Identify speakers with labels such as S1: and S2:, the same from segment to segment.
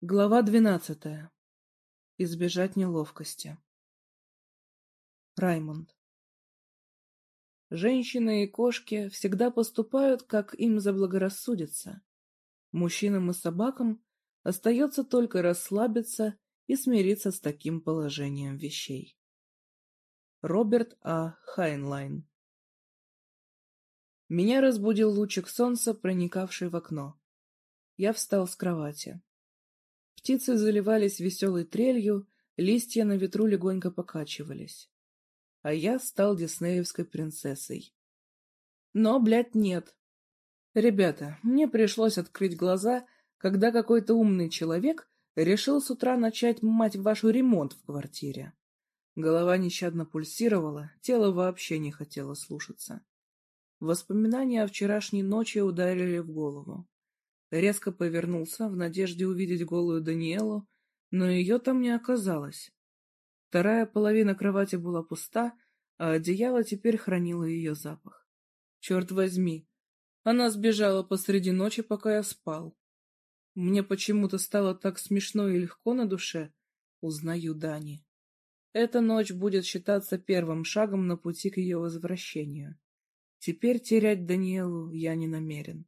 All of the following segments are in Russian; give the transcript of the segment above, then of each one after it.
S1: Глава двенадцатая. Избежать неловкости. Раймонд. Женщины и кошки всегда поступают, как им заблагорассудится. Мужчинам и собакам остается только расслабиться и смириться с таким положением вещей. Роберт А. Хайнлайн Меня разбудил лучик солнца, проникавший в окно. Я встал с кровати. Птицы заливались веселой трелью, листья на ветру легонько покачивались. А я стал диснеевской принцессой. Но, блядь, нет. Ребята, мне пришлось открыть глаза, когда какой-то умный человек решил с утра начать, мать вашу, ремонт в квартире. Голова нещадно пульсировала, тело вообще не хотело слушаться. Воспоминания о вчерашней ночи ударили в голову. Резко повернулся в надежде увидеть голую Даниэлу, но ее там не оказалось. Вторая половина кровати была пуста, а одеяло теперь хранило ее запах. Черт возьми, она сбежала посреди ночи, пока я спал. Мне почему-то стало так смешно и легко на душе. Узнаю Дани. Эта ночь будет считаться первым шагом на пути к ее возвращению. Теперь терять Даниэлу я не намерен.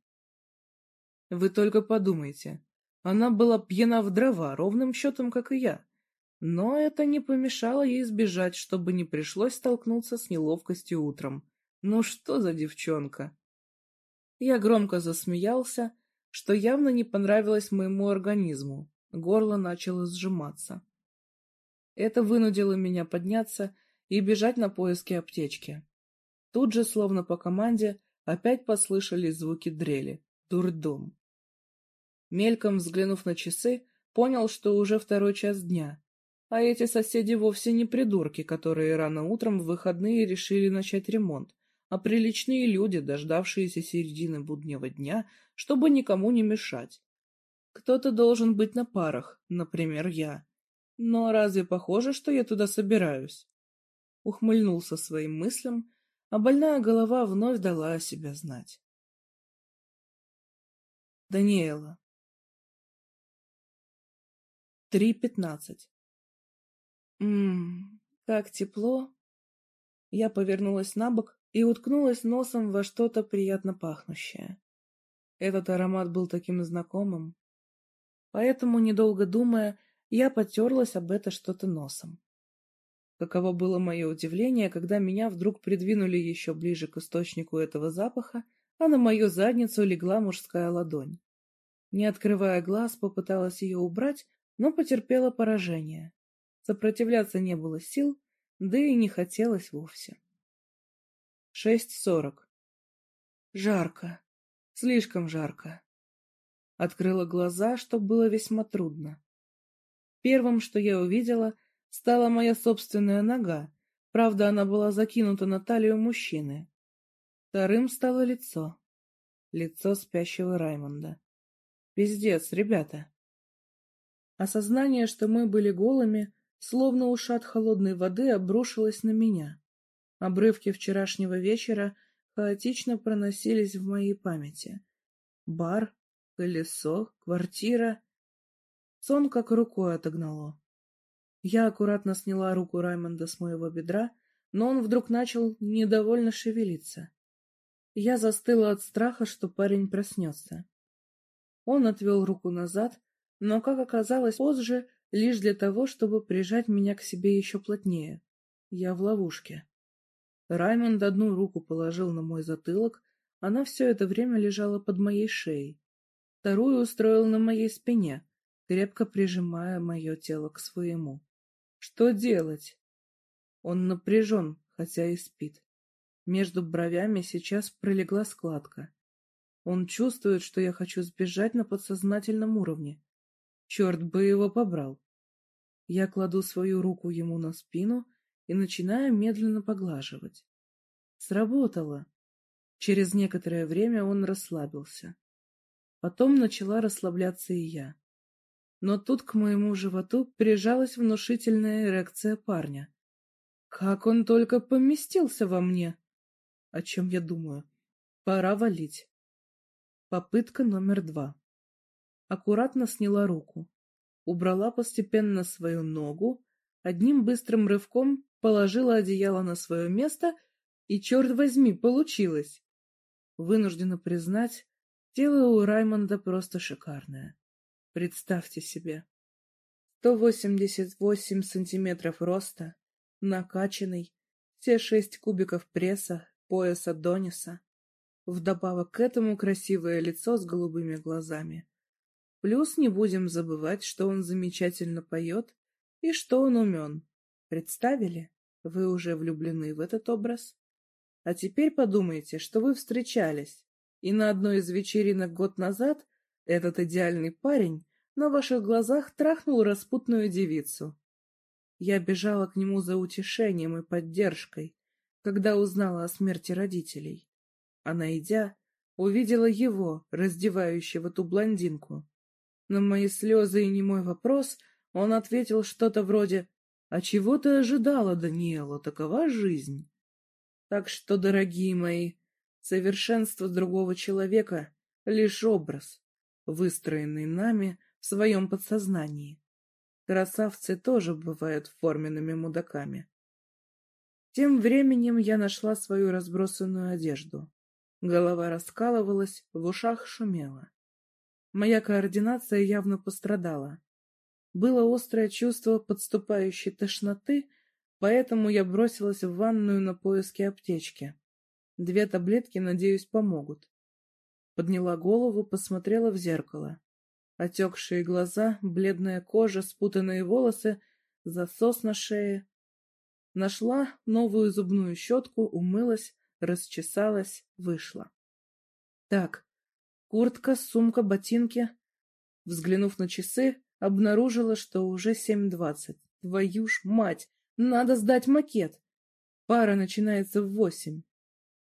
S1: Вы только подумайте. Она была пьяна в дрова, ровным счетом, как и я. Но это не помешало ей сбежать, чтобы не пришлось столкнуться с неловкостью утром. Ну что за девчонка? Я громко засмеялся, что явно не понравилось моему организму. Горло начало сжиматься. Это вынудило меня подняться и бежать на поиски аптечки. Тут же, словно по команде, опять послышались звуки дрели. Дурдом. Мельком взглянув на часы, понял, что уже второй час дня. А эти соседи вовсе не придурки, которые рано утром в выходные решили начать ремонт, а приличные люди, дождавшиеся середины буднего дня, чтобы никому не мешать. Кто-то должен быть на парах, например, я. Но разве похоже, что я туда собираюсь? Ухмыльнулся своим мыслям, а больная голова вновь дала о себе знать. Даниэла. Три пятнадцать. Ммм, как тепло. Я повернулась на бок и уткнулась носом во что-то приятно пахнущее. Этот аромат был таким знакомым. Поэтому, недолго думая, я потерлась об это что-то носом. Каково было мое удивление, когда меня вдруг придвинули еще ближе к источнику этого запаха, а на мою задницу легла мужская ладонь. Не открывая глаз, попыталась ее убрать, но потерпела поражение. Сопротивляться не было сил, да и не хотелось вовсе. Шесть сорок. Жарко. Слишком жарко. Открыла глаза, что было весьма трудно. Первым, что я увидела, стала моя собственная нога, правда, она была закинута на талию мужчины. Вторым стало лицо. Лицо спящего Раймонда. Пиздец, ребята. Осознание, что мы были голыми, словно ушат холодной воды, обрушилось на меня. Обрывки вчерашнего вечера хаотично проносились в моей памяти. Бар, колесо, квартира. Сон как рукой отогнало. Я аккуратно сняла руку Раймонда с моего бедра, но он вдруг начал недовольно шевелиться. Я застыла от страха, что парень проснется. Он отвел руку назад, но, как оказалось позже, лишь для того, чтобы прижать меня к себе еще плотнее. Я в ловушке. Раймонд одну руку положил на мой затылок, она все это время лежала под моей шеей. Вторую устроил на моей спине, крепко прижимая мое тело к своему. Что делать? Он напряжен, хотя и спит. Между бровями сейчас пролегла складка. Он чувствует, что я хочу сбежать на подсознательном уровне, Черт бы его побрал. Я кладу свою руку ему на спину и начинаю медленно поглаживать. Сработало. Через некоторое время он расслабился. Потом начала расслабляться и я. Но тут к моему животу прижалась внушительная эрекция парня. Как он только поместился во мне! О чем я думаю? Пора валить. Попытка номер два аккуратно сняла руку. убрала постепенно свою ногу, одним быстрым рывком положила одеяло на свое место, и, черт возьми, получилось. Вынуждена признать, тело у Раймонда просто шикарное. Представьте себе. 188 сантиметров роста, накачанный, все шесть кубиков пресса, пояса Дониса. Вдобавок к этому красивое лицо с голубыми глазами. Плюс не будем забывать, что он замечательно поет и что он умен. Представили? Вы уже влюблены в этот образ? А теперь подумайте, что вы встречались, и на одной из вечеринок год назад этот идеальный парень на ваших глазах трахнул распутную девицу. Я бежала к нему за утешением и поддержкой, когда узнала о смерти родителей. А найдя, увидела его, раздевающего ту блондинку. На мои слезы и немой вопрос он ответил что-то вроде «А чего ты ожидала, Даниэла? Такова жизнь». Так что, дорогие мои, совершенство другого человека — лишь образ, выстроенный нами в своем подсознании. Красавцы тоже бывают форменными мудаками. Тем временем я нашла свою разбросанную одежду. Голова раскалывалась, в ушах шумело. Моя координация явно пострадала. Было острое чувство подступающей тошноты, поэтому я бросилась в ванную на поиски аптечки. Две таблетки, надеюсь, помогут. Подняла голову, посмотрела в зеркало. Отекшие глаза, бледная кожа, спутанные волосы, засос на шее. Нашла новую зубную щетку, умылась, расчесалась, вышла. Так, куртка, сумка, ботинки. Взглянув на часы, обнаружила, что уже семь двадцать. Твою ж мать! Надо сдать макет. Пара начинается в восемь.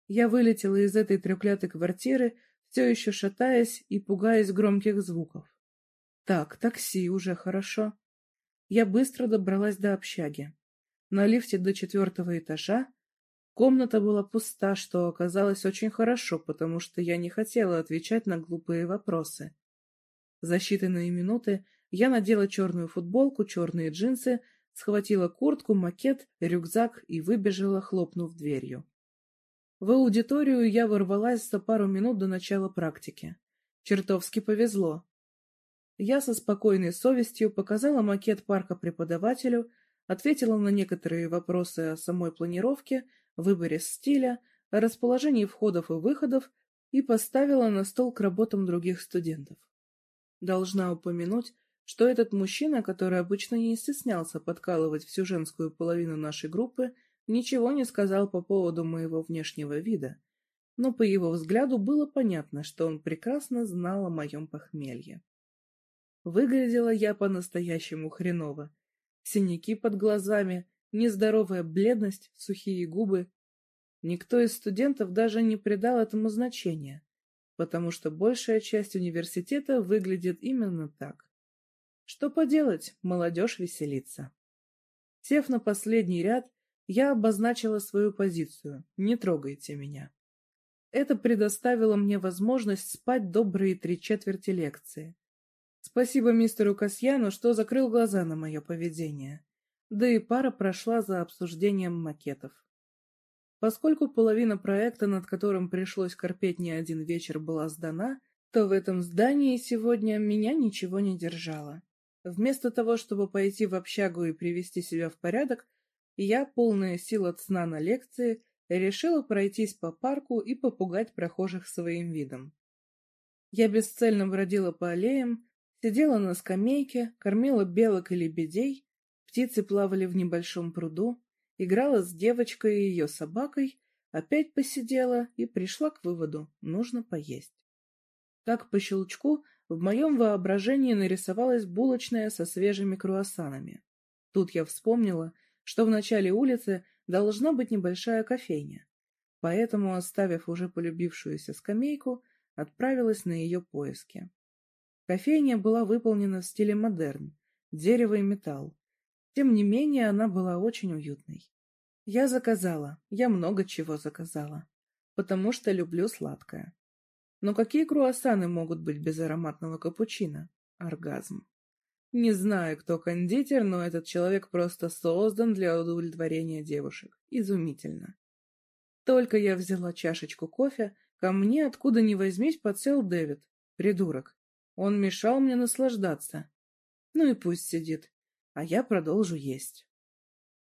S1: Я вылетела из этой треклятой квартиры, все еще шатаясь и пугаясь громких звуков. Так, такси уже хорошо. Я быстро добралась до общаги. На лифте до четвертого этажа. Комната была пуста, что оказалось очень хорошо, потому что я не хотела отвечать на глупые вопросы. За считанные минуты я надела черную футболку, черные джинсы, схватила куртку, макет, рюкзак и выбежала, хлопнув дверью. В аудиторию я ворвалась за пару минут до начала практики. Чертовски повезло. Я со спокойной совестью показала макет парка преподавателю, ответила на некоторые вопросы о самой планировке, выборе стиля, расположении входов и выходов и поставила на стол к работам других студентов. Должна упомянуть, что этот мужчина, который обычно не стеснялся подкалывать всю женскую половину нашей группы, ничего не сказал по поводу моего внешнего вида, но по его взгляду было понятно, что он прекрасно знал о моем похмелье. Выглядела я по-настоящему хреново. Синяки под глазами, нездоровая бледность, сухие губы. Никто из студентов даже не придал этому значения, потому что большая часть университета выглядит именно так. Что поделать, молодежь веселится. Сев на последний ряд, я обозначила свою позицию «не трогайте меня». Это предоставило мне возможность спать добрые три четверти лекции. Спасибо мистеру Касьяну, что закрыл глаза на мое поведение. Да и пара прошла за обсуждением макетов. Поскольку половина проекта, над которым пришлось корпеть не один вечер, была сдана, то в этом здании сегодня меня ничего не держало. Вместо того, чтобы пойти в общагу и привести себя в порядок, я, полная сил от сна на лекции, решила пройтись по парку и попугать прохожих своим видом. Я бесцельно бродила по аллеям, сидела на скамейке, кормила белок и лебедей, птицы плавали в небольшом пруду, играла с девочкой и ее собакой, опять посидела и пришла к выводу – нужно поесть. Как по щелчку в моем воображении нарисовалась булочная со свежими круассанами. Тут я вспомнила, что в начале улицы должна быть небольшая кофейня, поэтому, оставив уже полюбившуюся скамейку, отправилась на ее поиски. Кофейня была выполнена в стиле модерн, дерево и металл. Тем не менее, она была очень уютной. Я заказала, я много чего заказала, потому что люблю сладкое. Но какие круассаны могут быть без ароматного капучино? Оргазм. Не знаю, кто кондитер, но этот человек просто создан для удовлетворения девушек. Изумительно. Только я взяла чашечку кофе, ко мне откуда ни возьмись подсел Дэвид. Придурок. Он мешал мне наслаждаться. Ну и пусть сидит, а я продолжу есть.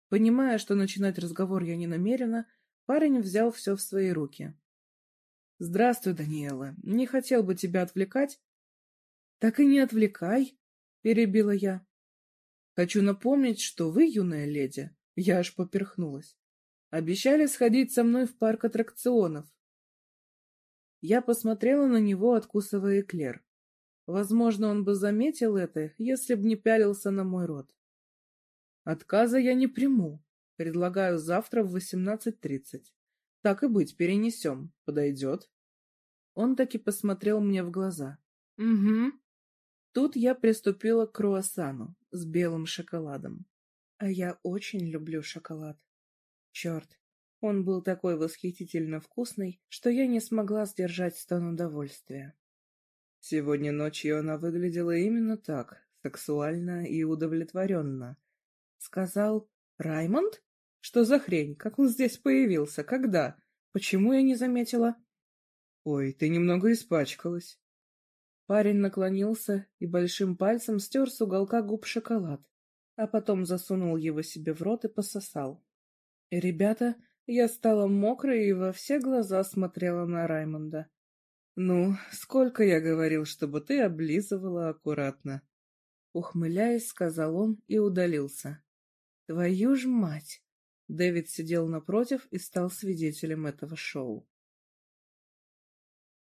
S1: Понимая, что начинать разговор я не намерена, парень взял все в свои руки. «Здравствуй, Даниэла. Не хотел бы тебя отвлекать». «Так и не отвлекай», — перебила я. «Хочу напомнить, что вы, юная леди, я аж поперхнулась, обещали сходить со мной в парк аттракционов». Я посмотрела на него, откусывая эклер. Возможно, он бы заметил это, если б не пялился на мой рот. Отказа я не приму. Предлагаю завтра в восемнадцать тридцать. Так и быть, перенесем. Подойдет? Он таки посмотрел мне в глаза. Угу. Тут я приступила к круассану с белым шоколадом. А я очень люблю шоколад. Черт, он был такой восхитительно вкусный, что я не смогла сдержать стон удовольствия. Сегодня ночью она выглядела именно так, сексуально и удовлетворенно. Сказал «Раймонд? Что за хрень? Как он здесь появился? Когда? Почему я не заметила?» «Ой, ты немного испачкалась». Парень наклонился и большим пальцем стер с уголка губ шоколад, а потом засунул его себе в рот и пососал. «Ребята, я стала мокрой и во все глаза смотрела на Раймонда. «Ну, сколько я говорил, чтобы ты облизывала аккуратно?» Ухмыляясь, сказал он и удалился. «Твою ж мать!» Дэвид сидел напротив и стал свидетелем этого шоу.